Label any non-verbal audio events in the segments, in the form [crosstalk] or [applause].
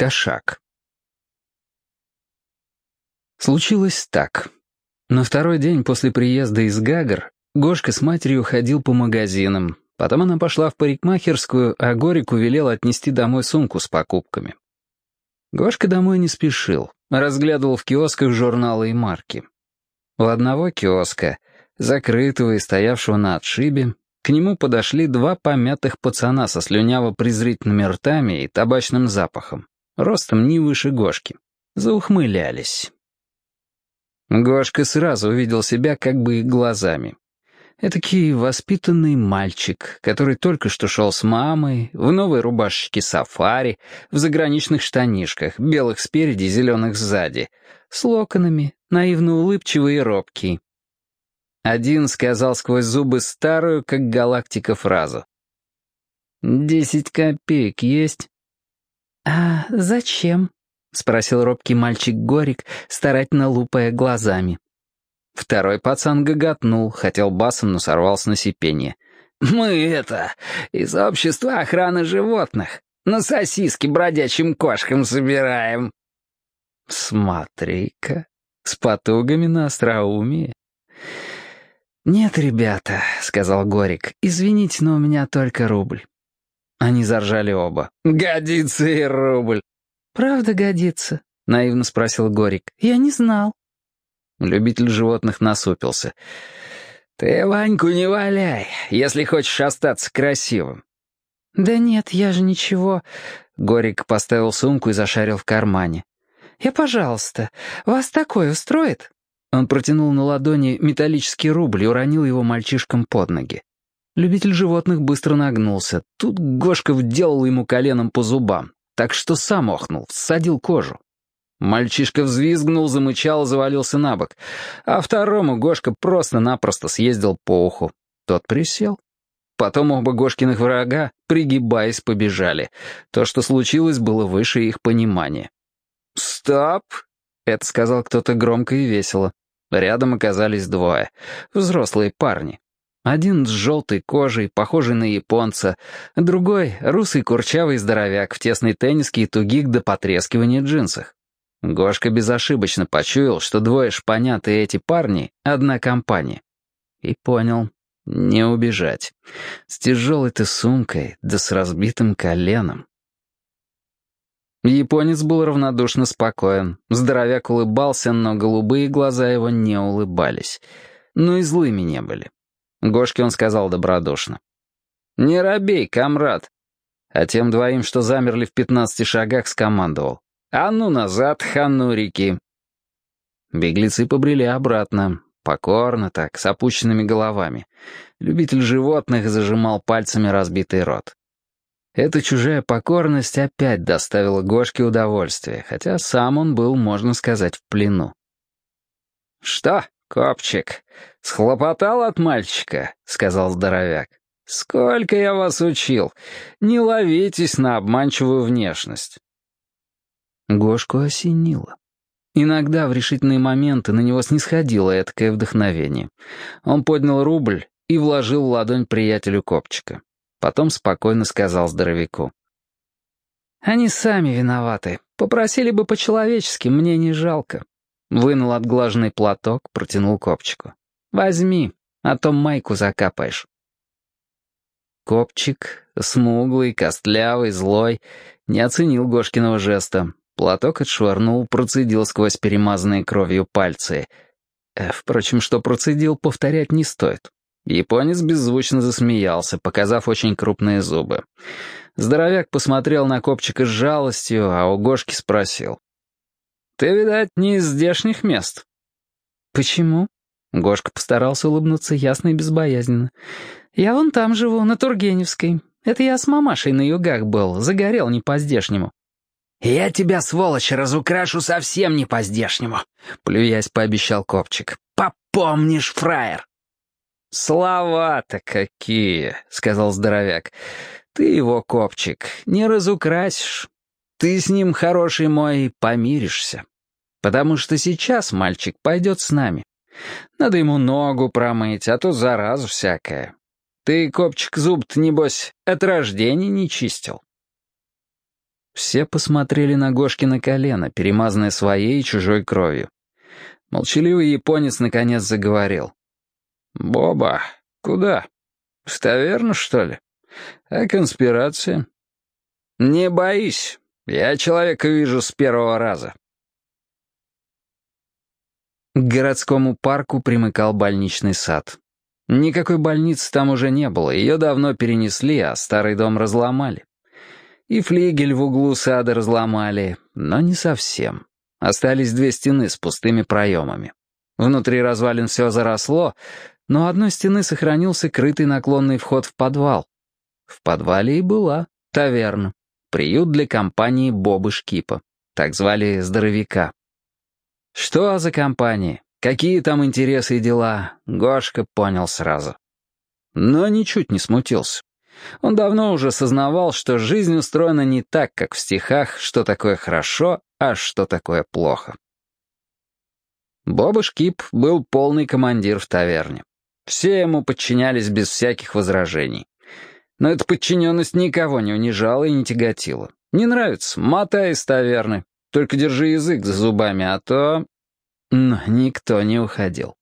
Кошак. Случилось так. На второй день после приезда из Гагар Гошка с матерью ходил по магазинам. Потом она пошла в парикмахерскую, а Горику велел отнести домой сумку с покупками. Гошка домой не спешил, разглядывал в киосках журналы и марки. У одного киоска, закрытого и стоявшего на отшибе, к нему подошли два помятых пацана со слюняво-презрительными ртами и табачным запахом, ростом не выше Гошки. Заухмылялись. Гошка сразу увидел себя как бы глазами. Этакий воспитанный мальчик, который только что шел с мамой, в новой рубашечке сафари, в заграничных штанишках, белых спереди, зеленых сзади, с локонами, наивно улыбчивый и робкий. Один сказал сквозь зубы старую, как галактика, фразу. «Десять копеек есть?» «А зачем?» — спросил робкий мальчик Горик, старательно лупая глазами. Второй пацан гоготнул, хотел басом, но сорвался на сипение. «Мы это, из общества охраны животных, на сосиски бродячим кошкам собираем». «Смотри-ка, с потугами на остроумие». «Нет, ребята», — сказал Горик, — «извините, но у меня только рубль». Они заржали оба. «Годится и рубль». «Правда годится?» — наивно спросил Горик. «Я не знал». Любитель животных насупился. «Ты Ваньку не валяй, если хочешь остаться красивым». «Да нет, я же ничего...» Горик поставил сумку и зашарил в кармане. «Я, пожалуйста, вас такое устроит?» Он протянул на ладони металлический рубль и уронил его мальчишкам под ноги. Любитель животных быстро нагнулся. Тут Гошка вделал ему коленом по зубам, так что сам охнул, всадил кожу. Мальчишка взвизгнул, замычал, завалился на бок. А второму Гошка просто-напросто съездил по уху. Тот присел. Потом оба Гошкиных врага, пригибаясь, побежали. То, что случилось, было выше их понимания. «Стоп!» — это сказал кто-то громко и весело. Рядом оказались двое. Взрослые парни. Один с желтой кожей, похожий на японца, другой — русый курчавый здоровяк в тесной тенниске и тугих до потрескивания джинсах. Гошка безошибочно почуял, что двое шпанят и эти парни — одна компания. И понял — не убежать. С тяжелой-то сумкой, да с разбитым коленом. Японец был равнодушно спокоен. Здоровяк улыбался, но голубые глаза его не улыбались. Ну и злыми не были. Гошке он сказал добродушно. «Не робей, комрад!» А тем двоим, что замерли в пятнадцати шагах, скомандовал. «А ну назад, ханурики!» Беглецы побрели обратно, покорно так, с опущенными головами. Любитель животных зажимал пальцами разбитый рот. Эта чужая покорность опять доставила Гошке удовольствие, хотя сам он был, можно сказать, в плену. «Что, копчик, схлопотал от мальчика?» — сказал здоровяк. «Сколько я вас учил! Не ловитесь на обманчивую внешность!» Гошку осенило. Иногда в решительные моменты на него снисходило этакое вдохновение. Он поднял рубль и вложил ладонь приятелю копчика. Потом спокойно сказал здоровяку. «Они сами виноваты. Попросили бы по-человечески, мне не жалко». Вынул отглаженный платок, протянул копчику. «Возьми, а то майку закапаешь». Копчик, смуглый, костлявый, злой, не оценил Гошкиного жеста. Платок отшвырнул, процедил сквозь перемазанные кровью пальцы. Э, впрочем, что процедил, повторять не стоит. Японец беззвучно засмеялся, показав очень крупные зубы. Здоровяк посмотрел на копчика с жалостью, а у Гошки спросил. «Ты, видать, не из здешних мест?» «Почему?» Гошка постарался улыбнуться ясно и безбоязненно. «Я вон там живу, на Тургеневской. Это я с мамашей на югах был, загорел не по-здешнему». «Я тебя, сволочь, разукрашу совсем не по-здешнему», — плюясь пообещал Копчик. «Попомнишь, фраер!» «Слова-то какие!» — сказал здоровяк. «Ты его, копчик, не разукрасишь. Ты с ним, хороший мой, помиришься. Потому что сейчас мальчик пойдет с нами. Надо ему ногу промыть, а то заразу всякая. Ты, копчик, зуб-то, небось, от рождения не чистил». Все посмотрели на Гошкино колено, перемазанное своей и чужой кровью. Молчаливый японец наконец заговорил. «Боба, куда? В таверну, что ли? А конспирация?» «Не боись, я человека вижу с первого раза». К городскому парку примыкал больничный сад. Никакой больницы там уже не было, ее давно перенесли, а старый дом разломали. И флигель в углу сада разломали, но не совсем. Остались две стены с пустыми проемами. Внутри развалин все заросло, но одной стены сохранился крытый наклонный вход в подвал. В подвале и была таверна, приют для компании Бобы Шкипа, так звали здоровяка. Что за компания? Какие там интересы и дела? Гошка понял сразу. Но ничуть не смутился. Он давно уже сознавал, что жизнь устроена не так, как в стихах, что такое хорошо, а что такое плохо. Боба Шкип был полный командир в таверне. Все ему подчинялись без всяких возражений. Но эта подчиненность никого не унижала и не тяготила. Не нравится — мотай из таверны. Только держи язык за зубами, а то... Но никто не уходил.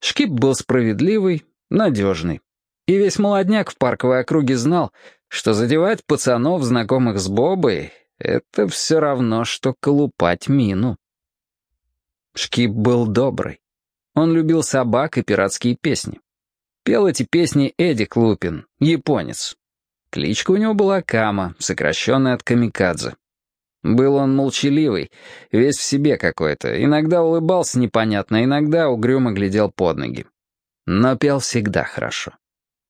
Шкип был справедливый, надежный. И весь молодняк в парковой округе знал, что задевать пацанов, знакомых с Бобой, это все равно, что колупать мину. Шкип был добрый. Он любил собак и пиратские песни. Пел эти песни Эдик Лупин, японец. Кличка у него была Кама, сокращенная от Камикадзе. Был он молчаливый, весь в себе какой-то, иногда улыбался непонятно, иногда угрюмо глядел под ноги. Но пел всегда хорошо.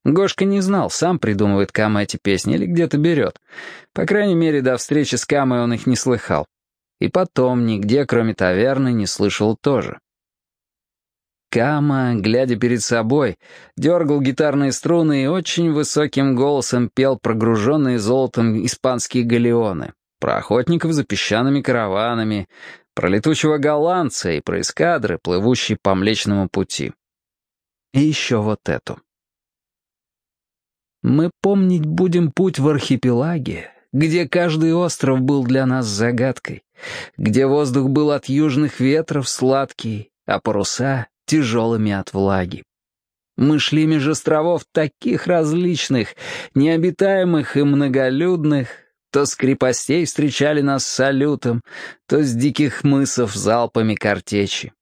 Гошка не знал, сам придумывает Кама эти песни или где-то берет. По крайней мере, до встречи с Камой он их не слыхал. И потом нигде, кроме таверны, не слышал тоже. Кама, глядя перед собой, дергал гитарные струны и очень высоким голосом пел прогруженные золотом испанские галеоны про охотников за песчаными караванами, про летучего голландца и про эскадры, плывущие по Млечному пути. И еще вот эту. Мы помнить будем путь в архипелаге, где каждый остров был для нас загадкой, где воздух был от южных ветров сладкий, а паруса — тяжелыми от влаги. Мы шли меж островов таких различных, необитаемых и многолюдных, то с крепостей встречали нас салютом, то с диких мысов залпами картечи.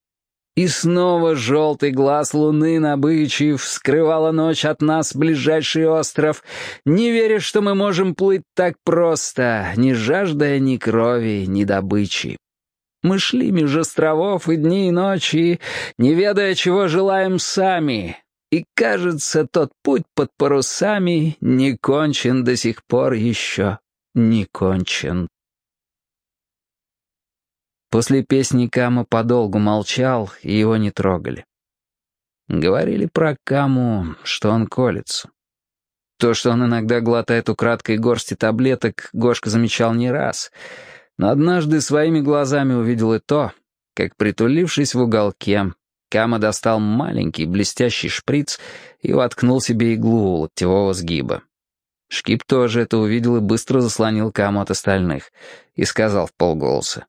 И снова желтый глаз луны на бычьи вскрывала ночь от нас ближайший остров, не веря, что мы можем плыть так просто, не жаждая ни крови, ни добычи. Мы шли меж островов и дни, и ночи, не ведая, чего желаем сами, и, кажется, тот путь под парусами не кончен до сих пор еще не кончен. После песни Кама подолгу молчал, и его не трогали. Говорили про Каму, что он колется. То, что он иногда глотает украдкой горсти таблеток, Гошка замечал не раз, но однажды своими глазами увидел и то, как, притулившись в уголке, Кама достал маленький блестящий шприц и воткнул себе иглу локтевого сгиба. Шкип тоже это увидел и быстро заслонил Каму от остальных и сказал в полголоса.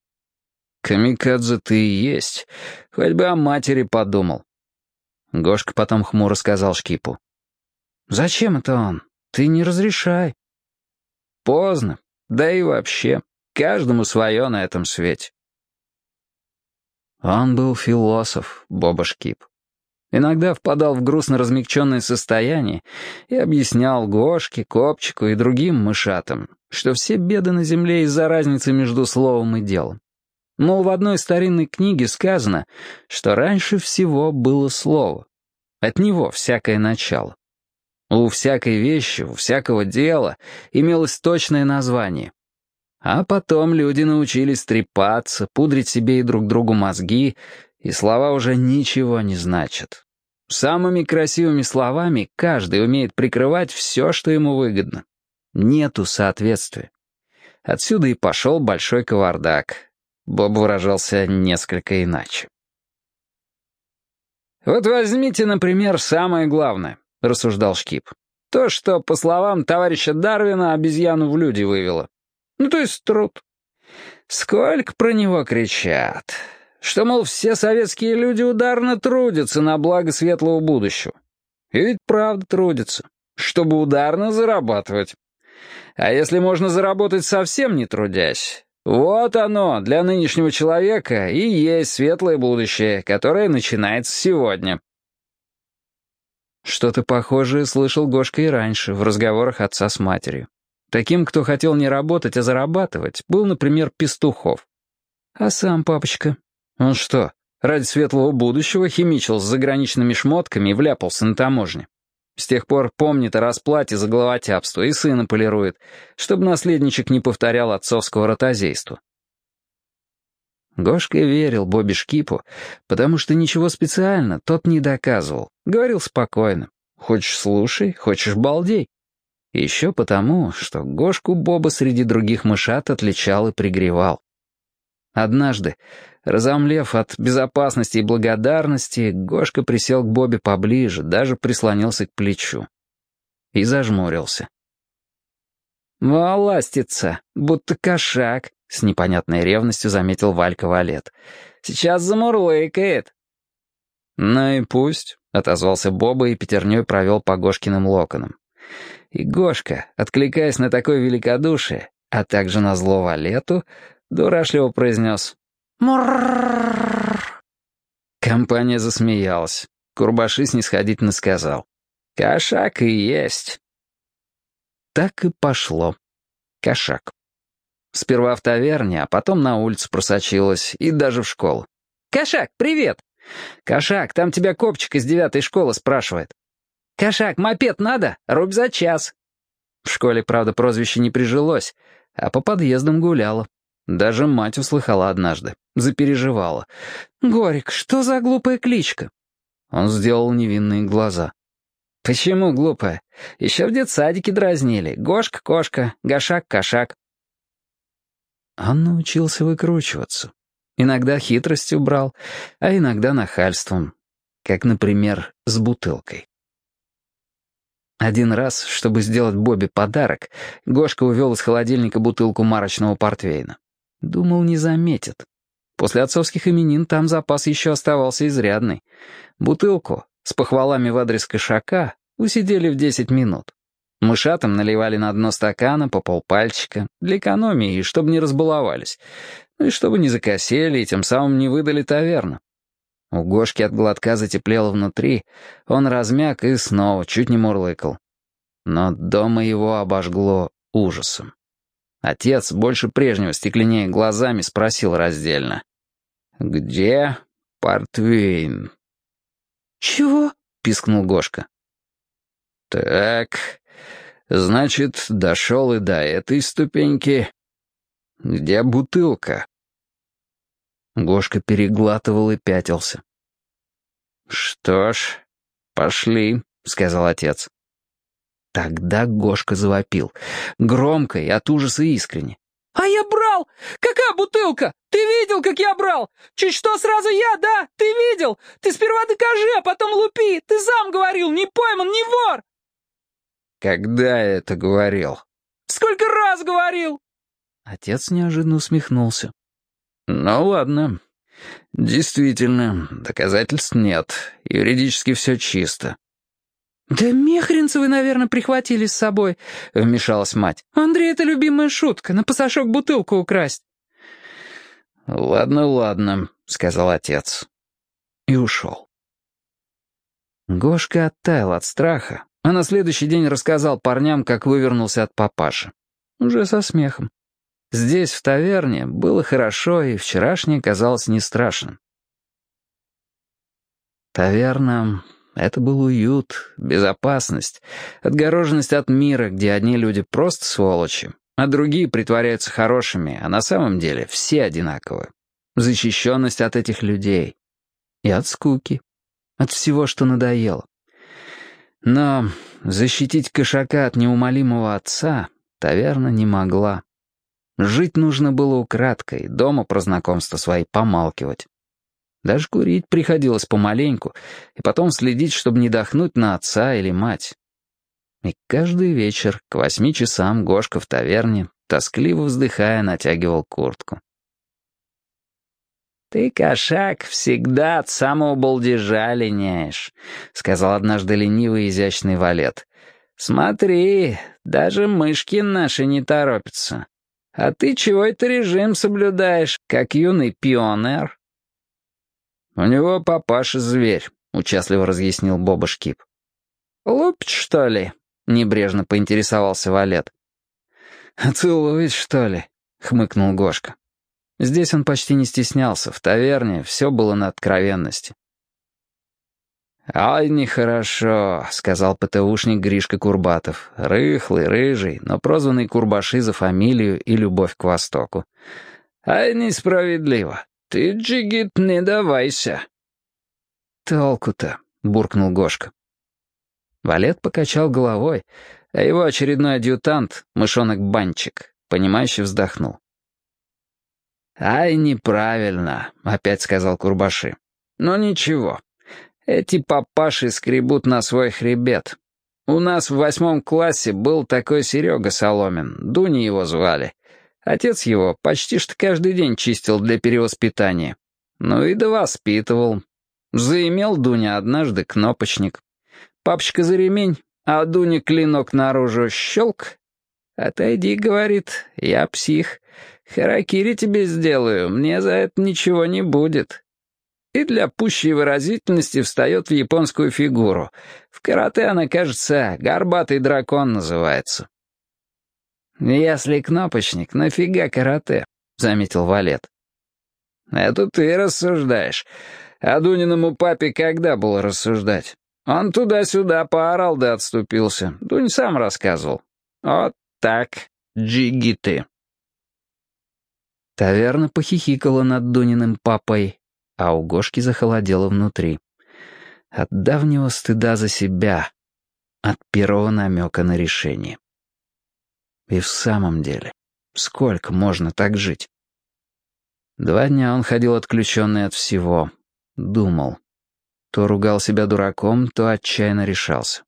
«Камикадзе ты и есть. Хоть бы о матери подумал». Гошка потом хмуро сказал Шкипу. «Зачем это он? Ты не разрешай». «Поздно. Да и вообще. Каждому свое на этом свете». Он был философ, Боба Шкип. Иногда впадал в грустно размягченное состояние и объяснял Гошке, Копчику и другим мышатам, что все беды на земле из-за разницы между словом и делом. Мол, в одной старинной книге сказано, что раньше всего было слово. От него всякое начало. У всякой вещи, у всякого дела имелось точное название. А потом люди научились трепаться, пудрить себе и друг другу мозги и слова уже ничего не значат. Самыми красивыми словами каждый умеет прикрывать все, что ему выгодно. Нету соответствия. Отсюда и пошел большой кавардак. Боб выражался несколько иначе. «Вот возьмите, например, самое главное», — рассуждал Шкип. «То, что, по словам товарища Дарвина, обезьяну в люди вывело. Ну, то есть труд. Сколько про него кричат. Что, мол, все советские люди ударно трудятся на благо светлого будущего. И ведь правда трудятся, чтобы ударно зарабатывать. А если можно заработать совсем не трудясь, вот оно, для нынешнего человека и есть светлое будущее, которое начинается сегодня. Что-то похожее слышал Гошка и раньше, в разговорах отца с матерью. Таким, кто хотел не работать, а зарабатывать, был, например, Пестухов. А сам папочка? Он что, ради светлого будущего химичил с заграничными шмотками и вляпался на таможне? С тех пор помнит о расплате за головотяпство и сына полирует, чтобы наследничек не повторял отцовского ротозейства. Гошка верил Бобби Шкипу, потому что ничего специально тот не доказывал. Говорил спокойно. Хочешь — слушай, хочешь — балдей. Еще потому, что Гошку Боба среди других мышат отличал и пригревал. Однажды, разомлев от безопасности и благодарности, Гошка присел к Бобе поближе, даже прислонился к плечу. И зажмурился. «Воластится, будто кошак», — с непонятной ревностью заметил Валька Валет. «Сейчас замурлыкает». «Ну и пусть», — отозвался Боба и пятерней провел по Гошкиным локонам. И Гошка, откликаясь на такое великодушие, а также на зло Валету, дурашливо произнес «Муррррррр». Компания засмеялась. Курбаши снисходительно сказал «Кошак и есть». Так и пошло. Кошак. Сперва в таверне, а потом на улицу просочилась и даже в школу. «Кошак, привет!» «Кошак, там тебя копчик из девятой школы спрашивает». «Кошак, мопед надо? Рубь за час». В школе, правда, прозвище не прижилось, а по подъездам гуляло. Даже мать услыхала однажды, запереживала. «Горик, что за глупая кличка?» Он сделал невинные глаза. «Почему глупая? Еще в детсадике дразнили. Гошка-кошка, Гашак-кошак». Он научился выкручиваться. Иногда хитростью брал, а иногда нахальством. Как, например, с бутылкой. Один раз, чтобы сделать Бобби подарок, Гошка увел из холодильника бутылку марочного портвейна. Думал, не заметит. После отцовских именин там запас еще оставался изрядный. Бутылку с похвалами в адрес кошака усидели в 10 минут. Мышатам наливали на дно стакана по полпальчика, для экономии чтобы не разбаловались, ну и чтобы не закосели и тем самым не выдали таверну. У Гошки от глотка затеплело внутри, он размяк и снова чуть не мурлыкал. Но дома его обожгло ужасом. Отец, больше прежнего стекленея глазами, спросил раздельно. «Где портвейн?» «Чего?» — пискнул Гошка. «Так, значит, дошел и до этой ступеньки. Где бутылка?» Гошка переглатывал и пятился. «Что ж, пошли», — сказал отец. Тогда Гошка завопил, громко и от ужаса искренне. «А я брал! Какая бутылка? Ты видел, как я брал? Чуть что сразу я, да? Ты видел? Ты сперва докажи, а потом лупи! Ты сам говорил, не пойман, не вор!» «Когда я это говорил?» «Сколько раз говорил?» Отец неожиданно усмехнулся. «Ну ладно. Действительно, доказательств нет. Юридически все чисто». «Да Мехринцевы, наверное, прихватили с собой», — вмешалась мать. «Андрей, это любимая шутка, на пасашок бутылку украсть». «Ладно, ладно», — сказал отец. И ушел. Гошка оттаял от страха, а на следующий день рассказал парням, как вывернулся от папаши. Уже со смехом. Здесь, в таверне, было хорошо, и вчерашнее казалось не страшным. Таверна — это был уют, безопасность, отгороженность от мира, где одни люди просто сволочи, а другие притворяются хорошими, а на самом деле все одинаковые. Защищенность от этих людей. И от скуки. От всего, что надоело. Но защитить кошака от неумолимого отца таверна не могла. Жить нужно было украдкой, дома про знакомства свои помалкивать. Даже курить приходилось помаленьку, и потом следить, чтобы не дохнуть на отца или мать. И каждый вечер к восьми часам Гошка в таверне, тоскливо вздыхая, натягивал куртку. «Ты, кошак, всегда от самого балдежа линяешь», — сказал однажды ленивый изящный валет. «Смотри, даже мышки наши не торопятся. А ты чего это режим соблюдаешь, как юный пионер?» «У него папаша зверь», — участливо разъяснил Боба Шкип. «Лупить, что ли?» — небрежно поинтересовался Валет. «Целует, что ли?» — хмыкнул Гошка. Здесь он почти не стеснялся, в таверне все было на откровенности. «Ай, нехорошо», — сказал ПТУшник Гришка Курбатов. Рыхлый, рыжий, но прозванный Курбаши за фамилию и любовь к Востоку. «Ай, несправедливо. Ты, Джигит, не давайся». «Толку-то», — буркнул Гошка. Валет покачал головой, а его очередной адъютант, мышонок Банчик, понимающе вздохнул. «Ай, неправильно», — опять сказал Курбаши. «Но ничего. Эти папаши скребут на свой хребет. У нас в восьмом классе был такой Серега Соломин, Дуни его звали. Отец его почти что каждый день чистил для перевоспитания. Ну и довоспитывал. Заимел Дуня однажды кнопочник. Папочка за ремень, а Дуня клинок наружу щелк. «Отойди», — говорит, — «я псих». Харакири тебе сделаю, мне за это ничего не будет. И для пущей выразительности встает в японскую фигуру. В карате она, кажется, горбатый дракон называется. «Если кнопочник, нафига карате?» — заметил Валет. «Это ты рассуждаешь. А Дуниному папе когда было рассуждать? Он туда-сюда поорал да отступился. Дунь сам рассказывал. Вот так, джиги ты». Таверна похихикала над Дуниным папой, а у Гошки захолодело внутри. От давнего стыда за себя, от первого намека на решение. И в самом деле, сколько можно так жить? Два дня он ходил отключенный от всего, думал. То ругал себя дураком, то отчаянно решался.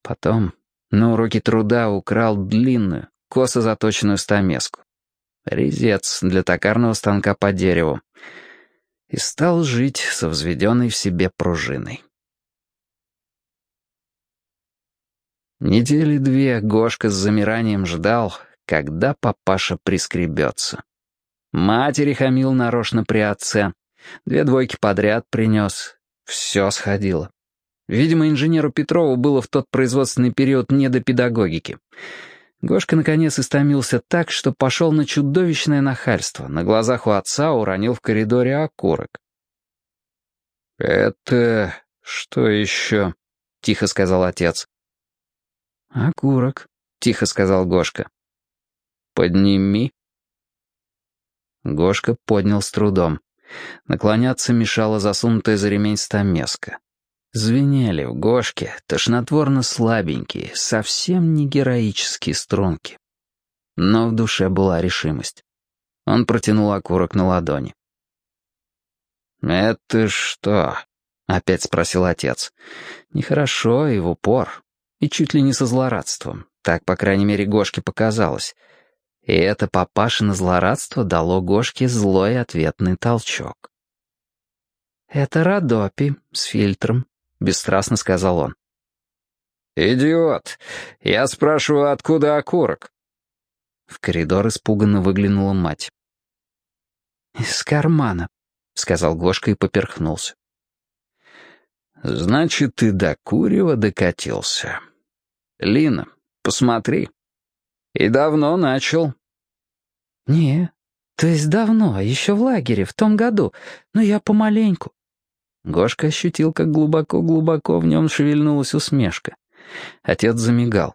Потом на уроке труда украл длинную, косо заточенную стамеску резец для токарного станка по дереву, и стал жить со взведенной в себе пружиной. Недели две Гошка с замиранием ждал, когда папаша прискребется. Матери хамил нарочно при отце, две двойки подряд принес, все сходило. Видимо, инженеру Петрову было в тот производственный период не до педагогики — Гошка наконец истомился так, что пошел на чудовищное нахальство. На глазах у отца уронил в коридоре окурок. «Это что еще?» — тихо сказал отец. «Окурок», — тихо сказал Гошка. «Подними». Гошка поднял с трудом. Наклоняться мешала засунутая за ремень стамеска. Звенели в Гошке тошнотворно слабенькие, совсем не героические струнки. Но в душе была решимость. Он протянул окурок на ладони. «Это что?» — опять спросил отец. «Нехорошо и в упор, и чуть ли не со злорадством. Так, по крайней мере, Гошке показалось. И это папашино злорадство дало Гошке злой ответный толчок. «Это Родопи с фильтром», — бесстрастно сказал он. «Идиот! Я спрашиваю, откуда окурок?» В коридор испуганно выглянула мать. «Из кармана», — сказал Гошка и поперхнулся. «Значит, ты до Курева докатился. Лина, посмотри. И давно начал». «Не, то есть давно, еще в лагере, в том году, но я помаленьку. Гошка ощутил, как глубоко-глубоко в нем шевельнулась усмешка. Отец замигал.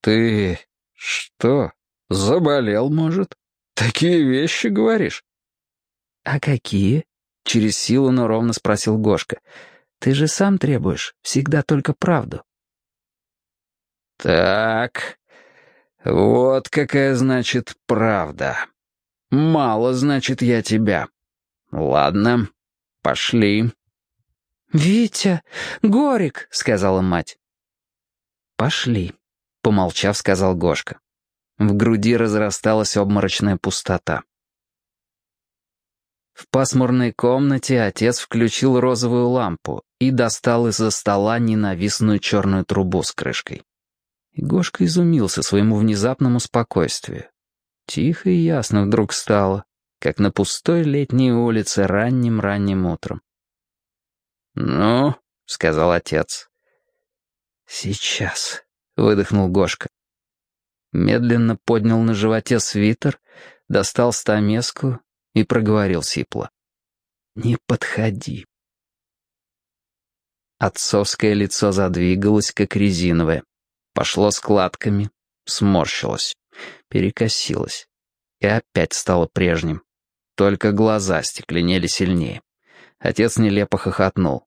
«Ты что, заболел, может? Такие вещи говоришь?» «А какие?» — через силу, но ровно спросил Гошка. «Ты же сам требуешь, всегда только правду». «Так, вот какая значит правда. Мало, значит, я тебя. Ладно, «Пошли». «Витя! Горик!» — сказала мать. «Пошли», — помолчав, сказал Гошка. В груди разрасталась обморочная пустота. В пасмурной комнате отец включил розовую лампу и достал из-за стола ненавистную черную трубу с крышкой. И изумился своему внезапному спокойствию. Тихо и ясно вдруг стало, как на пустой летней улице ранним-ранним утром. «Ну», — сказал отец. «Сейчас», — выдохнул Гошка. Медленно поднял на животе свитер, достал стамеску и проговорил сипло. «Не подходи». Отцовское лицо задвигалось, как резиновое. Пошло складками, сморщилось, перекосилось. И опять стало прежним. Только глаза стекленели сильнее. Отец нелепо хохотнул.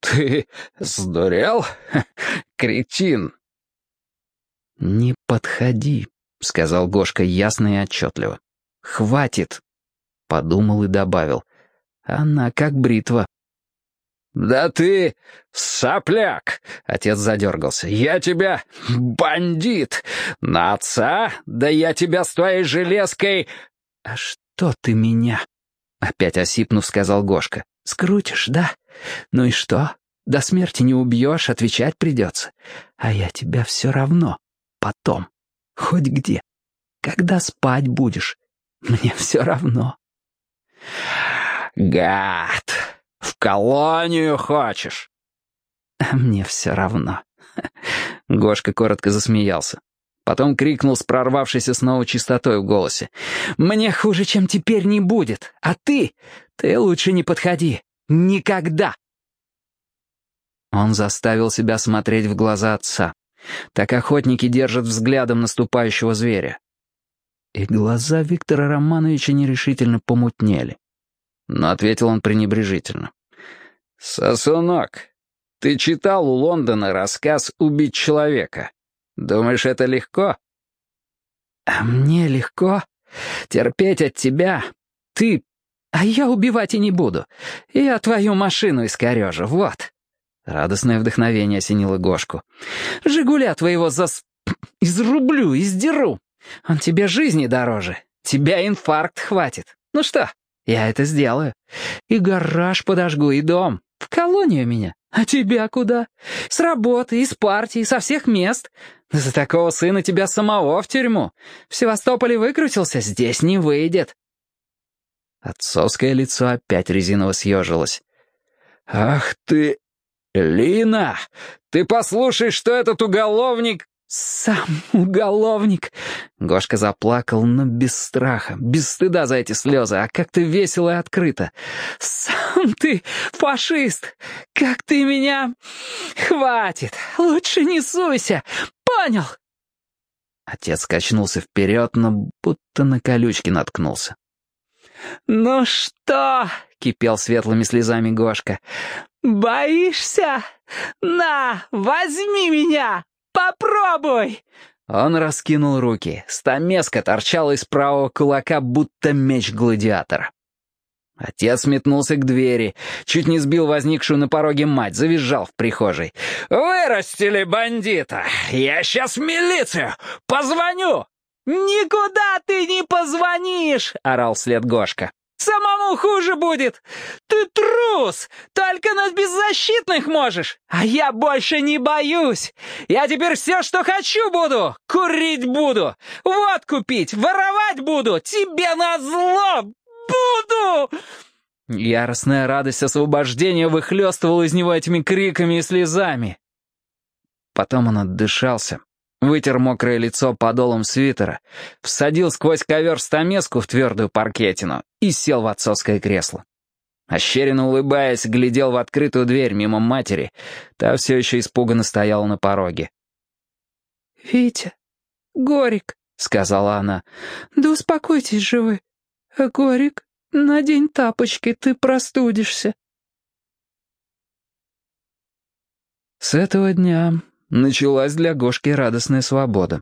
«Ты сдурел? [laughs] Кретин!» «Не подходи», — сказал Гошка ясно и отчетливо. «Хватит!» Подумал и добавил. «Она как бритва». «Да ты сопляк!» — отец задергался. «Я тебя бандит! На отца? Да я тебя с твоей железкой...» «А что ты меня?» — опять осипнув, сказал Гошка. «Скрутишь, да? Ну и что? До смерти не убьешь, отвечать придется. А я тебя все равно. Потом. Хоть где. Когда спать будешь. Мне все равно». «Гад! В колонию хочешь?» [laughs] «Мне все равно». [laughs] Гошка коротко засмеялся. Потом крикнул с прорвавшейся снова чистотой в голосе. «Мне хуже, чем теперь не будет. А ты? Ты лучше не подходи. Никогда!» Он заставил себя смотреть в глаза отца. Так охотники держат взглядом наступающего зверя. И глаза Виктора Романовича нерешительно помутнели. Но ответил он пренебрежительно. «Сосунок, ты читал у Лондона рассказ «Убить человека». Думаешь, это легко?» «А мне легко? Терпеть от тебя? Ты... А я убивать и не буду. Я твою машину искорежу, вот». Радостное вдохновение осенило Гошку. «Жигуля твоего зас... изрублю, издеру. Он тебе жизни дороже. Тебя инфаркт хватит. Ну что, я это сделаю. И гараж подожгу, и дом. В колонию меня. А тебя куда? С работы, из партии, со всех мест. За такого сына тебя самого в тюрьму. В Севастополе выкрутился, здесь не выйдет. Отцовское лицо опять резиново съежилось. «Ах ты... Лина! Ты послушай, что этот уголовник...» «Сам уголовник!» Гошка заплакал, но без страха, без стыда за эти слезы, а как-то весело и открыто. «Сам ты фашист! Как ты меня... Хватит! Лучше не суйся! Понял?» Отец качнулся вперед, но будто на колючки наткнулся. «Ну что?» — кипел светлыми слезами Гошка. «Боишься? На, возьми меня! Попробуй!» Он раскинул руки. Стамеска торчала из правого кулака, будто меч гладиатора. Отец метнулся к двери, чуть не сбил возникшую на пороге мать, завизжал в прихожей. «Вырастили бандита! Я сейчас в милицию! Позвоню!» «Никуда ты не позвонишь!» — орал вслед Гошка. Самому хуже будет! Ты трус! Только на беззащитных можешь! А я больше не боюсь! Я теперь все, что хочу буду! Курить буду! Водку пить! Воровать буду! Тебе назло! Буду!» Яростная радость освобождения выхлестывала из него этими криками и слезами. Потом он отдышался, Вытер мокрое лицо подолом свитера, всадил сквозь ковер стамеску в твердую паркетину и сел в отцовское кресло. Ощеренно улыбаясь, глядел в открытую дверь мимо матери. Та все еще испуганно стояла на пороге. «Витя, Горик», — сказала она, — «да успокойтесь же вы. Горик, надень тапочки, ты простудишься». С этого дня Началась для Гошки радостная свобода.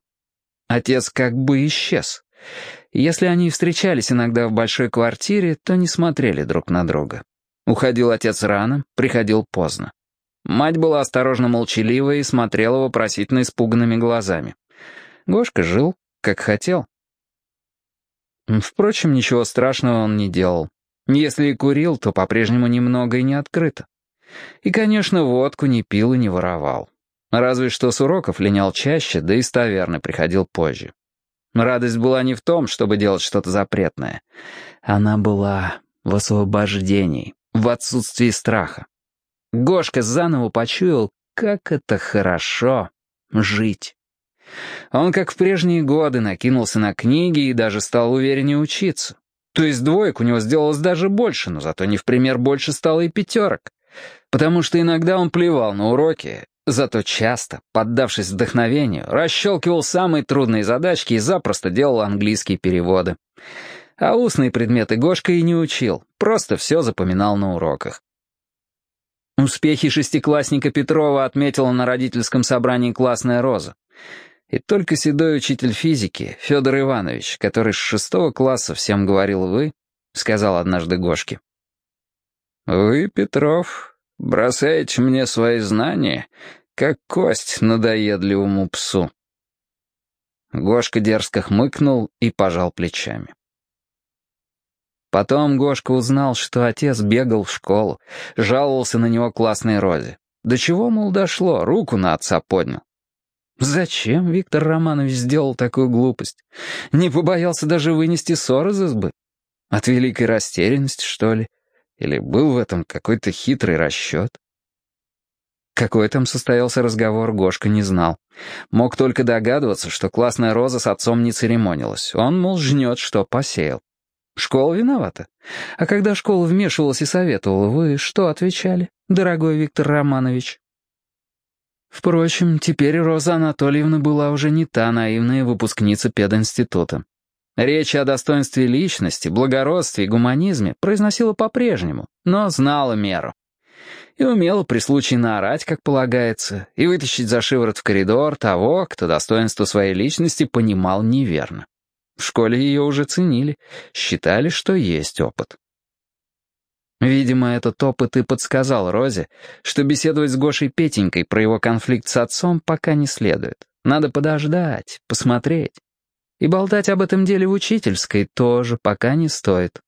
Отец как бы исчез. Если они встречались иногда в большой квартире, то не смотрели друг на друга. Уходил отец рано, приходил поздно. Мать была осторожно молчалива и смотрела вопросительно испуганными глазами. Гошка жил, как хотел. Впрочем, ничего страшного он не делал. Если и курил, то по-прежнему немного и не открыто. И, конечно, водку не пил и не воровал. Разве что с уроков линял чаще, да и с таверны приходил позже. Радость была не в том, чтобы делать что-то запретное. Она была в освобождении, в отсутствии страха. Гошка заново почуял, как это хорошо жить. Он, как в прежние годы, накинулся на книги и даже стал увереннее учиться. То есть двоек у него сделалось даже больше, но зато не в пример больше стало и пятерок. Потому что иногда он плевал на уроки, зато часто, поддавшись вдохновению, расщелкивал самые трудные задачки и запросто делал английские переводы. А устные предметы Гошка и не учил, просто все запоминал на уроках. Успехи шестиклассника Петрова отметила на родительском собрании классная роза. И только седой учитель физики, Федор Иванович, который с шестого класса всем говорил «вы», сказал однажды Гошке. «Вы, Петров, бросаете мне свои знания, как кость надоедливому псу». Гошка дерзко хмыкнул и пожал плечами. Потом Гошка узнал, что отец бегал в школу, жаловался на него классной розе. До чего, мол, дошло, руку на отца поднял. Зачем Виктор Романович сделал такую глупость? Не побоялся даже вынести ссор из избы? От великой растерянности, что ли? Или был в этом какой-то хитрый расчет? Какой там состоялся разговор, Гошка не знал. Мог только догадываться, что классная Роза с отцом не церемонилась. Он, мол, жнет, что посеял. Школа виновата. А когда школа вмешивалась и советовала, вы что отвечали, дорогой Виктор Романович? Впрочем, теперь Роза Анатольевна была уже не та наивная выпускница пединститута. Речь о достоинстве личности, благородстве и гуманизме произносила по-прежнему, но знала меру. И умела при случае наорать, как полагается, и вытащить за шиворот в коридор того, кто достоинство своей личности понимал неверно. В школе ее уже ценили, считали, что есть опыт. Видимо, этот опыт и подсказал Розе, что беседовать с Гошей Петенькой про его конфликт с отцом пока не следует. Надо подождать, посмотреть. И болтать об этом деле в учительской тоже пока не стоит.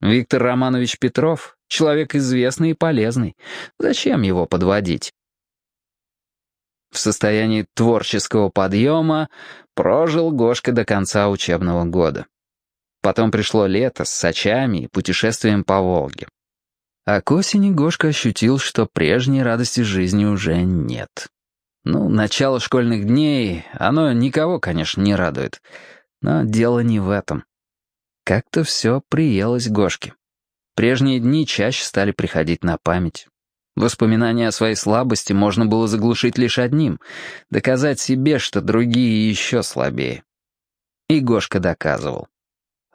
Виктор Романович Петров — человек известный и полезный. Зачем его подводить? В состоянии творческого подъема прожил Гошка до конца учебного года. Потом пришло лето с сачами и путешествием по Волге. А к осени Гошка ощутил, что прежней радости жизни уже нет. Ну, начало школьных дней, оно никого, конечно, не радует. Но дело не в этом. Как-то все приелось Гошке. Прежние дни чаще стали приходить на память. Воспоминания о своей слабости можно было заглушить лишь одним — доказать себе, что другие еще слабее. И Гошка доказывал.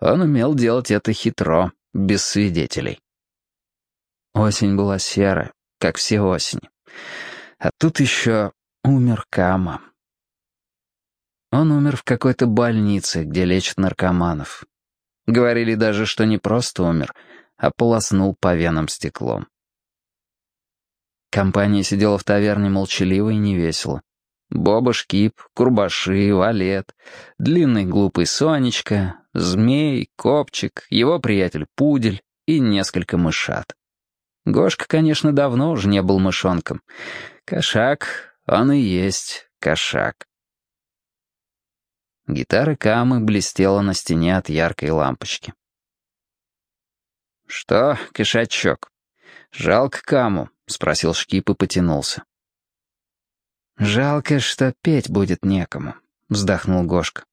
Он умел делать это хитро, без свидетелей. Осень была серая, как все осени. А тут еще умер Кама. Он умер в какой-то больнице, где лечат наркоманов. Говорили даже, что не просто умер, а полоснул по венам стеклом. Компания сидела в таверне молчаливо и невесело. Боба Шкип, Курбаши, Валет, длинный глупый Сонечка, Змей, Копчик, его приятель Пудель и несколько мышат. Гошка, конечно, давно уже не был мышонком. Кошак, он и есть кошак. Гитара Камы блестела на стене от яркой лампочки. «Что, кошачок, жалко Каму?» — спросил Шкип и потянулся. «Жалко, что петь будет некому», — вздохнул Гошка.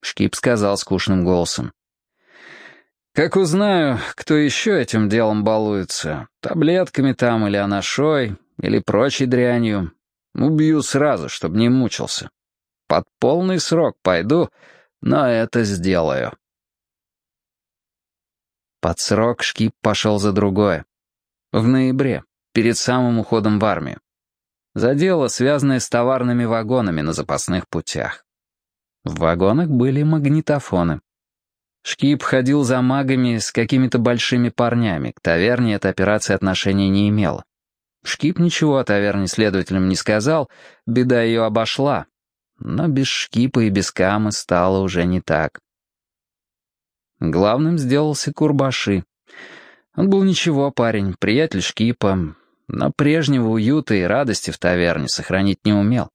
Шкип сказал скучным голосом. Как узнаю, кто еще этим делом балуется, таблетками там или анашой, или прочей дрянью, убью сразу, чтобы не мучился. Под полный срок пойду, но это сделаю. Под срок Шкип пошел за другое. В ноябре, перед самым уходом в армию. За дело, связанное с товарными вагонами на запасных путях. В вагонах были магнитофоны. Шкип ходил за магами с какими-то большими парнями. К таверне эта операция отношения не имела. Шкип ничего о таверне следователям не сказал, беда ее обошла. Но без Шкипа и без Камы стало уже не так. Главным сделался Курбаши. Он был ничего, парень, приятель Шкипа, но прежнего уюта и радости в таверне сохранить не умел.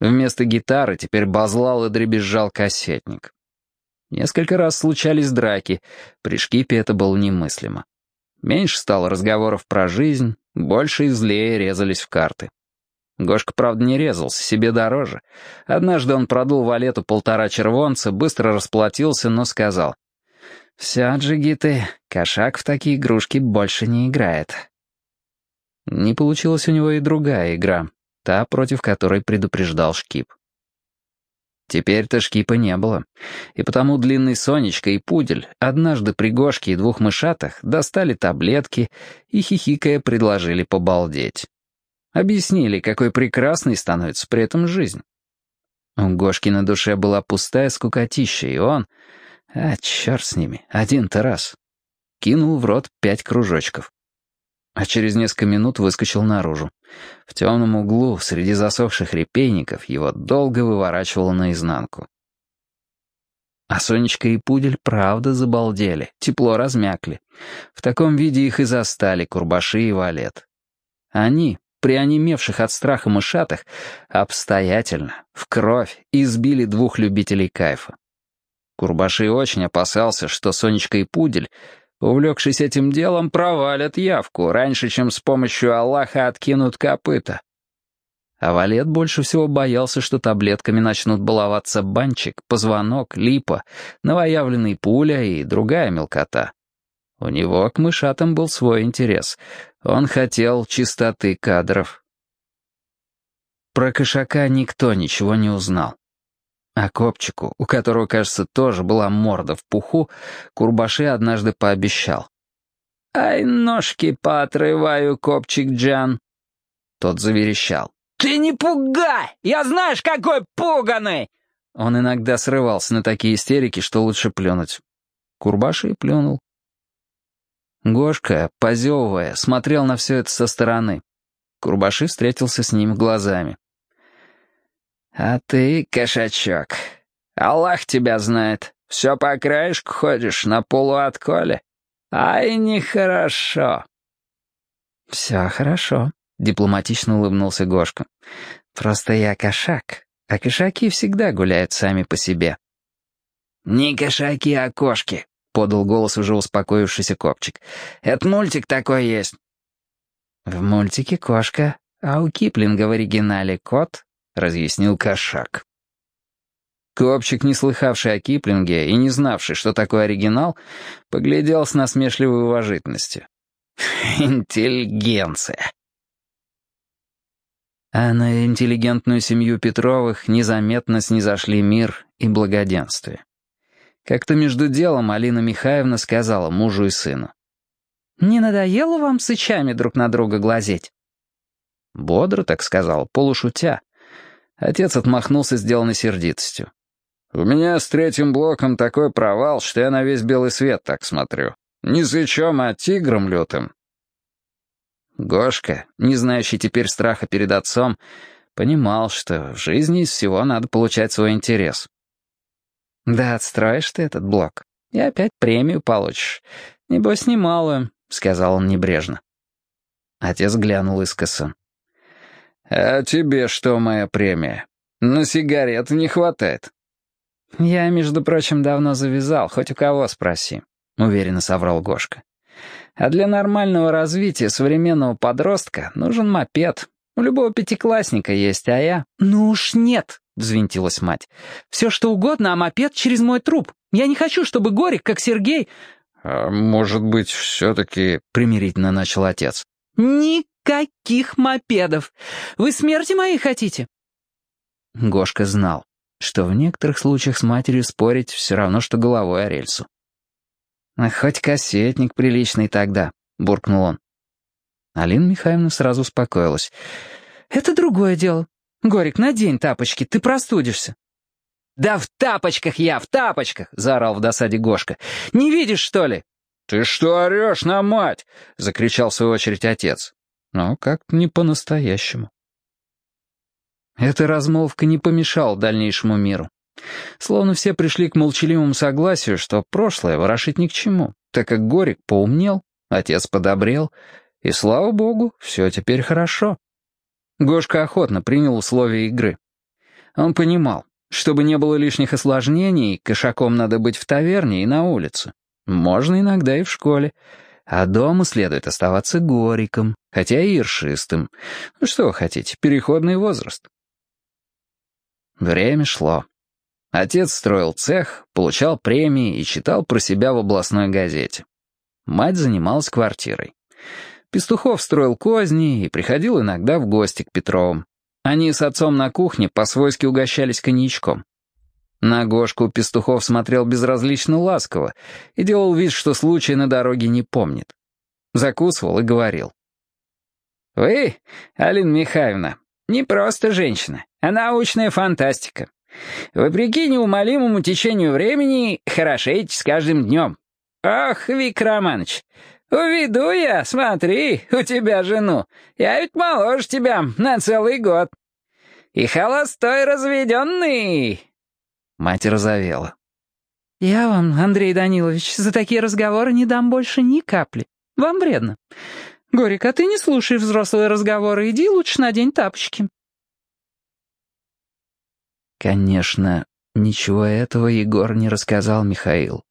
Вместо гитары теперь базлал и дребезжал кассетник. Несколько раз случались драки, при Шкипе это было немыслимо. Меньше стало разговоров про жизнь, больше и злее резались в карты. Гошка, правда, не резался, себе дороже. Однажды он продул валету полтора червонца, быстро расплатился, но сказал. «Все, джигиты, кошак в такие игрушки больше не играет». Не получилась у него и другая игра, та, против которой предупреждал Шкип. Теперь-то Шкипа не было, и потому длинный Сонечка и Пудель однажды при Гошке и двух мышатах достали таблетки и, хихикая, предложили побалдеть. Объяснили, какой прекрасной становится при этом жизнь. У Гошки на душе была пустая скукотища, и он... А, черт с ними, один-то раз. Кинул в рот пять кружочков а через несколько минут выскочил наружу. В темном углу, среди засохших репейников, его долго выворачивало наизнанку. А Сонечка и Пудель правда забалдели, тепло размякли. В таком виде их и застали Курбаши и Валет. Они, при онемевших от страха мышатах, обстоятельно, в кровь, избили двух любителей кайфа. Курбаши очень опасался, что Сонечка и Пудель увлекшись этим делом, провалят явку, раньше, чем с помощью Аллаха откинут копыта. А Валет больше всего боялся, что таблетками начнут баловаться банчик, позвонок, липа, новоявленный пуля и другая мелкота. У него к мышатам был свой интерес. Он хотел чистоты кадров. Про кошака никто ничего не узнал. А Копчику, у которого, кажется, тоже была морда в пуху, Курбаши однажды пообещал. «Ай, ножки поотрываю, Копчик Джан!» Тот заверещал. «Ты не пугай! Я знаешь, какой пуганый!» Он иногда срывался на такие истерики, что лучше плюнуть. Курбаши плюнул. Гошка, позевывая, смотрел на все это со стороны. Курбаши встретился с ним глазами. «А ты, кошачок, Аллах тебя знает, все по краешку ходишь на полуотколе. Ай, нехорошо». «Все хорошо», — дипломатично улыбнулся Гошка. «Просто я кошак, а кошаки всегда гуляют сами по себе». «Не кошаки, а кошки», — подал голос уже успокоившийся копчик. «Это мультик такой есть». «В мультике кошка, а у Киплинга в оригинале кот — разъяснил кошак. Копчик, не слыхавший о Киплинге и не знавший, что такое оригинал, поглядел с насмешливой уважительностью. [laughs] «Интеллигенция!» А на интеллигентную семью Петровых незаметно снизошли мир и благоденствие. Как-то между делом Алина Михайловна сказала мужу и сыну. «Не надоело вам сычами друг на друга глазеть?» Бодро так сказал, полушутя. Отец отмахнулся сделанной сердитостью. «У меня с третьим блоком такой провал, что я на весь белый свет так смотрю. Не сычом, а тигром лютым». Гошка, не знающий теперь страха перед отцом, понимал, что в жизни из всего надо получать свой интерес. «Да отстроишь ты этот блок, и опять премию получишь. Небось, немалую», — сказал он небрежно. Отец глянул искоса. «А тебе что моя премия? На сигареты не хватает». «Я, между прочим, давно завязал, хоть у кого спроси», — уверенно соврал Гошка. «А для нормального развития современного подростка нужен мопед. У любого пятиклассника есть, а я...» «Ну уж нет», — взвинтилась мать. «Все что угодно, а мопед через мой труп. Я не хочу, чтобы Горик, как Сергей...» «А может быть, все-таки...» — примирительно начал отец. «Никаких мопедов! Вы смерти моей хотите?» Гошка знал, что в некоторых случаях с матерью спорить все равно, что головой о рельсу. «А «Хоть кассетник приличный тогда», — буркнул он. Алина Михайловна сразу успокоилась. «Это другое дело. Горик, надень тапочки, ты простудишься». «Да в тапочках я, в тапочках!» — заорал в досаде Гошка. «Не видишь, что ли?» «Ты что орешь на мать?» — закричал в свою очередь отец. Но как-то не по-настоящему. Эта размолвка не помешала дальнейшему миру. Словно все пришли к молчаливому согласию, что прошлое ворошить ни к чему, так как Горик поумнел, отец подобрел, и, слава богу, все теперь хорошо. Гошка охотно принял условия игры. Он понимал, чтобы не было лишних осложнений, кошаком надо быть в таверне и на улице. Можно иногда и в школе. А дома следует оставаться гориком, хотя и ершистым. Ну что вы хотите, переходный возраст. Время шло. Отец строил цех, получал премии и читал про себя в областной газете. Мать занималась квартирой. Пестухов строил козни и приходил иногда в гости к Петровым. Они с отцом на кухне по-свойски угощались коньячком. На Гошку Пестухов смотрел безразлично ласково и делал вид, что случай на дороге не помнит. Закусывал и говорил. «Вы, Алина Михайловна, не просто женщина, а научная фантастика. Вопреки неумолимому течению времени, хорошеете с каждым днем. Ох, Вик Романович, уведу я, смотри, у тебя жену. Я ведь моложе тебя на целый год. И холостой разведенный. Мать разовела. «Я вам, Андрей Данилович, за такие разговоры не дам больше ни капли. Вам вредно. Горик, а ты не слушай взрослые разговоры, иди лучше надень тапочки». Конечно, ничего этого Егор не рассказал Михаил.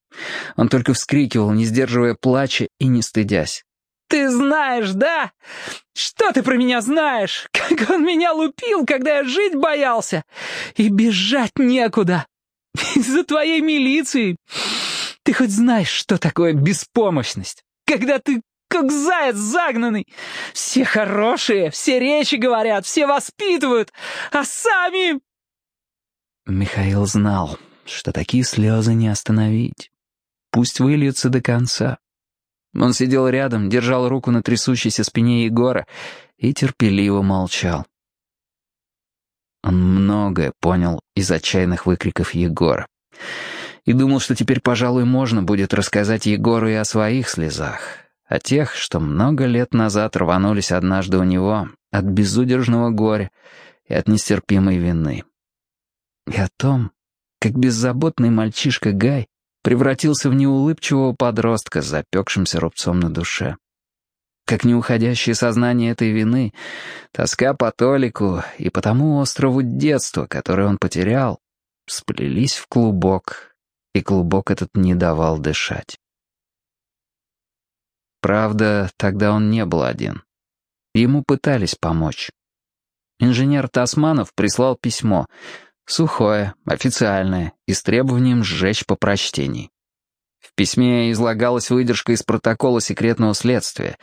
Он только вскрикивал, не сдерживая плача и не стыдясь. «Ты знаешь, да? Что ты про меня знаешь? Как он меня лупил, когда я жить боялся! И бежать некуда! [laughs] Из-за твоей милиции! Ты хоть знаешь, что такое беспомощность? Когда ты как заяц загнанный! Все хорошие, все речи говорят, все воспитывают, а сами...» Михаил знал, что такие слезы не остановить. Пусть выльются до конца. Он сидел рядом, держал руку на трясущейся спине Егора и терпеливо молчал. Он многое понял из отчаянных выкриков Егора. И думал, что теперь, пожалуй, можно будет рассказать Егору и о своих слезах, о тех, что много лет назад рванулись однажды у него от безудержного горя и от нестерпимой вины. И о том, как беззаботный мальчишка Гай превратился в неулыбчивого подростка с запекшимся рубцом на душе. Как неуходящее сознание этой вины, тоска по Толику и по тому острову детства, который он потерял, сплелись в клубок, и клубок этот не давал дышать. Правда, тогда он не был один. Ему пытались помочь. Инженер Тасманов прислал письмо — Сухое, официальное и с требованием сжечь по прочтении. В письме излагалась выдержка из протокола секретного следствия.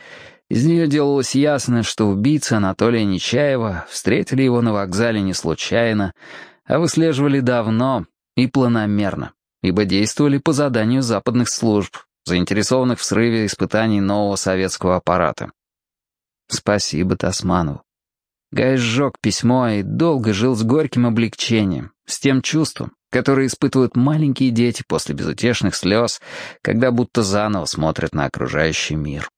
Из нее делалось ясно, что убийцы Анатолия Нечаева встретили его на вокзале не случайно, а выслеживали давно и планомерно, ибо действовали по заданию западных служб, заинтересованных в срыве испытаний нового советского аппарата. Спасибо Тасманову. Гай сжег письмо и долго жил с горьким облегчением, с тем чувством, которое испытывают маленькие дети после безутешных слез, когда будто заново смотрят на окружающий мир.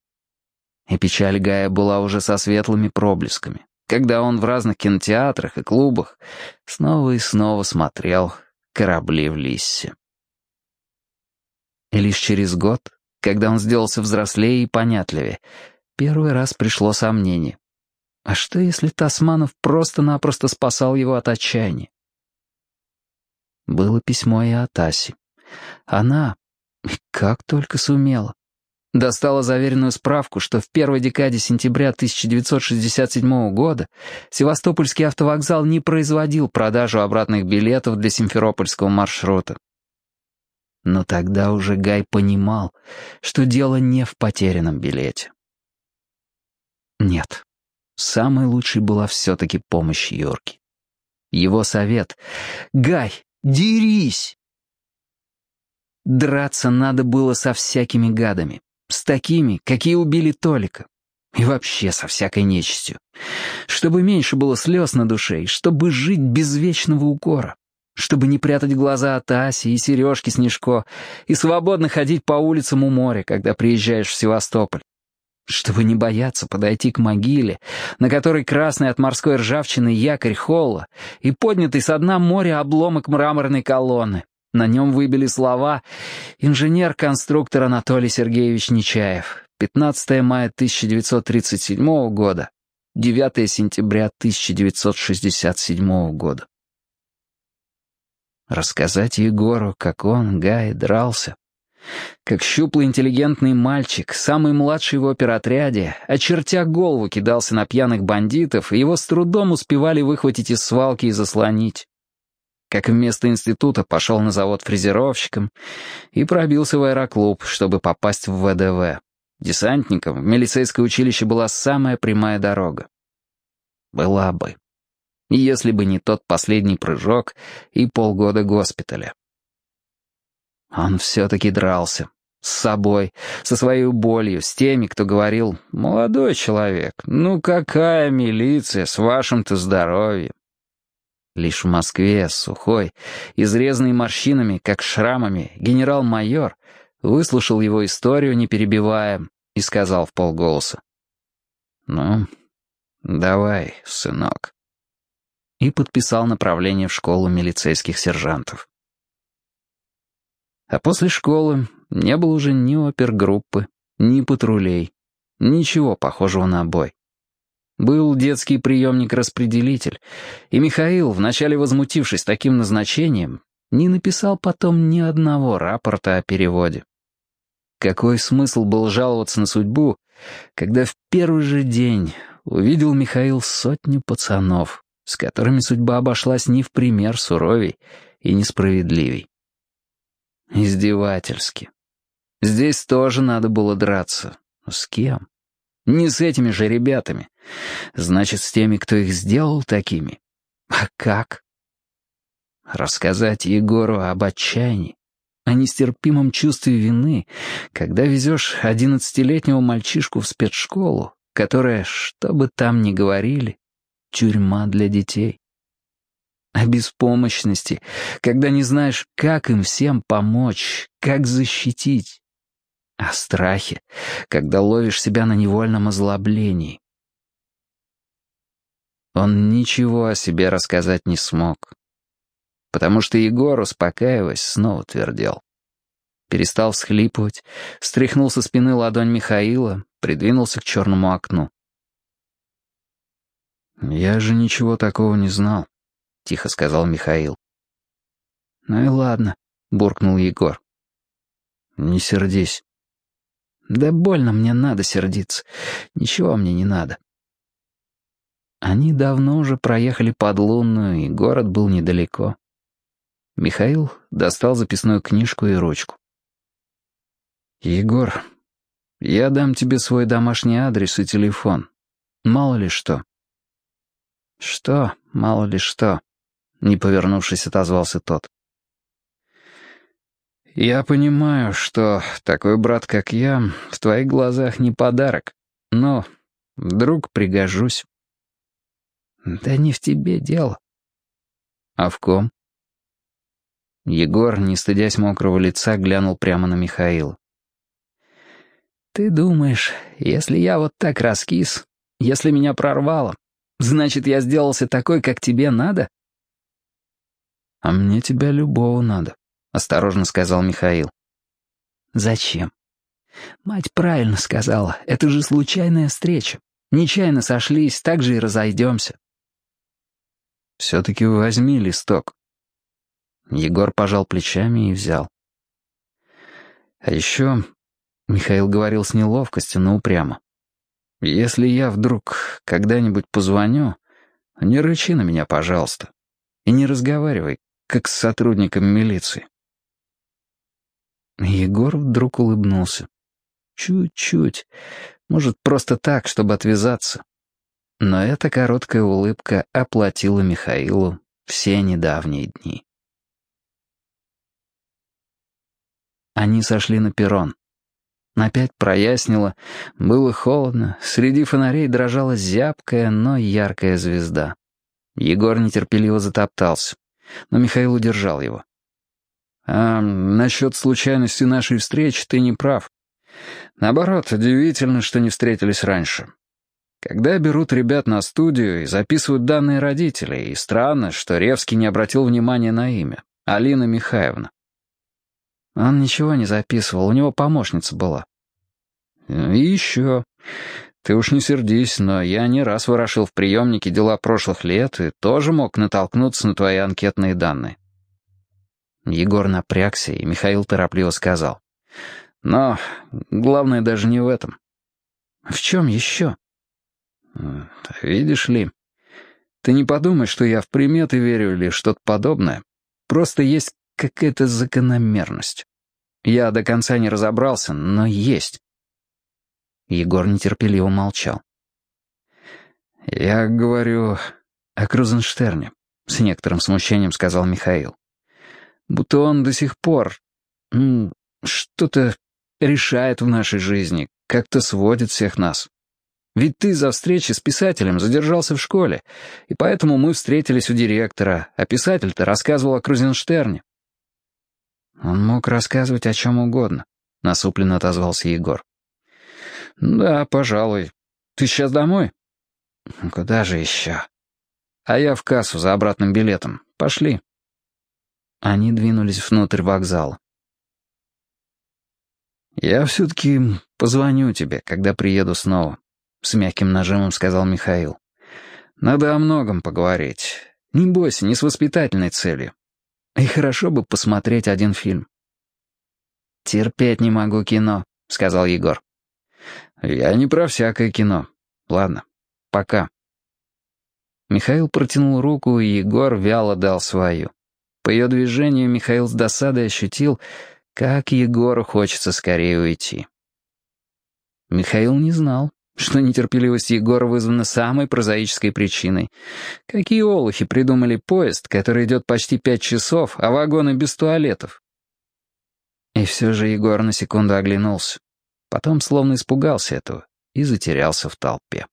И печаль Гая была уже со светлыми проблесками, когда он в разных кинотеатрах и клубах снова и снова смотрел «Корабли в Лиссе». И лишь через год, когда он сделался взрослее и понятливее, первый раз пришло сомнение. А что, если Тасманов просто-напросто спасал его от отчаяния? Было письмо и от Аси. Она, как только сумела, достала заверенную справку, что в первой декаде сентября 1967 года Севастопольский автовокзал не производил продажу обратных билетов для симферопольского маршрута. Но тогда уже Гай понимал, что дело не в потерянном билете. Нет, самой лучшей была все-таки помощь Йорки. Его совет «Гай, дерись!» Драться надо было со всякими гадами, с такими, какие убили Толика, и вообще со всякой нечистью, чтобы меньше было слез на душе, и чтобы жить без вечного укора, чтобы не прятать глаза от Аси и Сережки Снежко и свободно ходить по улицам у моря, когда приезжаешь в Севастополь, чтобы не бояться подойти к могиле, на которой красный от морской ржавчины якорь холла и поднятый со дна моря обломок мраморной колонны. На нем выбили слова «Инженер-конструктор Анатолий Сергеевич Нечаев. 15 мая 1937 года. 9 сентября 1967 года». Рассказать Егору, как он, Гай, дрался, как щуплый интеллигентный мальчик, самый младший в оперотряде, очертя голову кидался на пьяных бандитов, и его с трудом успевали выхватить из свалки и заслонить. Как вместо института пошел на завод фрезеровщиком и пробился в аэроклуб, чтобы попасть в ВДВ. Десантником в милицейское училище была самая прямая дорога. Была бы. Если бы не тот последний прыжок и полгода госпиталя. Он все-таки дрался. С собой, со своей болью, с теми, кто говорил «Молодой человек, ну какая милиция с вашим-то здоровьем?» Лишь в Москве, сухой, изрезанный морщинами, как шрамами, генерал-майор выслушал его историю, не перебивая, и сказал в полголоса. «Ну, давай, сынок». И подписал направление в школу милицейских сержантов. А после школы не было уже ни опергруппы, ни патрулей, ничего похожего на бой. Был детский приемник-распределитель, и Михаил, вначале возмутившись таким назначением, не написал потом ни одного рапорта о переводе. Какой смысл был жаловаться на судьбу, когда в первый же день увидел Михаил сотню пацанов, с которыми судьба обошлась не в пример суровей и несправедливей. Издевательски. Здесь тоже надо было драться. С кем? Не с этими же ребятами. Значит, с теми, кто их сделал такими. А как? Рассказать Егору об отчаянии, о нестерпимом чувстве вины, когда везешь одиннадцатилетнего мальчишку в спецшколу, которая, что бы там ни говорили, тюрьма для детей о беспомощности, когда не знаешь, как им всем помочь, как защитить, о страхе, когда ловишь себя на невольном озлоблении. Он ничего о себе рассказать не смог, потому что Егор, успокаиваясь, снова твердел. Перестал всхлипывать, стряхнул со спины ладонь Михаила, придвинулся к черному окну. «Я же ничего такого не знал. — тихо сказал Михаил. «Ну и ладно», — буркнул Егор. «Не сердись». «Да больно мне надо сердиться. Ничего мне не надо». Они давно уже проехали под Лунную, и город был недалеко. Михаил достал записную книжку и ручку. «Егор, я дам тебе свой домашний адрес и телефон. Мало ли что». «Что? Мало ли что?» Не повернувшись, отозвался тот. «Я понимаю, что такой брат, как я, в твоих глазах не подарок, но вдруг пригожусь». «Да не в тебе дело». «А в ком?» Егор, не стыдясь мокрого лица, глянул прямо на Михаила. «Ты думаешь, если я вот так раскис, если меня прорвало, значит, я сделался такой, как тебе надо?» «А мне тебя любого надо», — осторожно сказал Михаил. «Зачем?» «Мать правильно сказала, это же случайная встреча. Нечаянно сошлись, так же и разойдемся». «Все-таки возьми листок». Егор пожал плечами и взял. «А еще...» — Михаил говорил с неловкостью, но упрямо. «Если я вдруг когда-нибудь позвоню, не рычи на меня, пожалуйста, и не разговаривай, как с сотрудником милиции. Егор вдруг улыбнулся. Чуть-чуть. Может, просто так, чтобы отвязаться. Но эта короткая улыбка оплатила Михаилу все недавние дни. Они сошли на перрон. Опять прояснило, было холодно, среди фонарей дрожала зябкая, но яркая звезда. Егор нетерпеливо затоптался но Михаил удержал его. «А насчет случайности нашей встречи ты не прав. Наоборот, удивительно, что не встретились раньше. Когда берут ребят на студию и записывают данные родителей, и странно, что Ревский не обратил внимания на имя. Алина Михайловна. Он ничего не записывал, у него помощница была. И еще. Ты уж не сердись, но я не раз ворошил в приемнике дела прошлых лет и тоже мог натолкнуться на твои анкетные данные. Егор напрягся, и Михаил торопливо сказал. Но главное даже не в этом. В чем еще? Видишь ли, ты не подумай, что я в приметы верю или что-то подобное. Просто есть какая-то закономерность. Я до конца не разобрался, но есть. Егор нетерпеливо молчал. «Я говорю о Крузенштерне», — с некоторым смущением сказал Михаил. «Будто он до сих пор что-то решает в нашей жизни, как-то сводит всех нас. Ведь ты за встречи с писателем задержался в школе, и поэтому мы встретились у директора, а писатель-то рассказывал о Крузенштерне». «Он мог рассказывать о чем угодно», — насупленно отозвался Егор. «Да, пожалуй. Ты сейчас домой?» «Куда же еще?» «А я в кассу за обратным билетом. Пошли». Они двинулись внутрь вокзала. «Я все-таки позвоню тебе, когда приеду снова», — с мягким нажимом сказал Михаил. «Надо о многом поговорить. Не бойся, не с воспитательной целью. И хорошо бы посмотреть один фильм». «Терпеть не могу кино», — сказал Егор. «Я не про всякое кино. Ладно, пока». Михаил протянул руку, и Егор вяло дал свою. По ее движению Михаил с досадой ощутил, как Егору хочется скорее уйти. Михаил не знал, что нетерпеливость Егора вызвана самой прозаической причиной. Какие олухи придумали поезд, который идет почти пять часов, а вагоны без туалетов? И все же Егор на секунду оглянулся. Потом словно испугался этого и затерялся в толпе.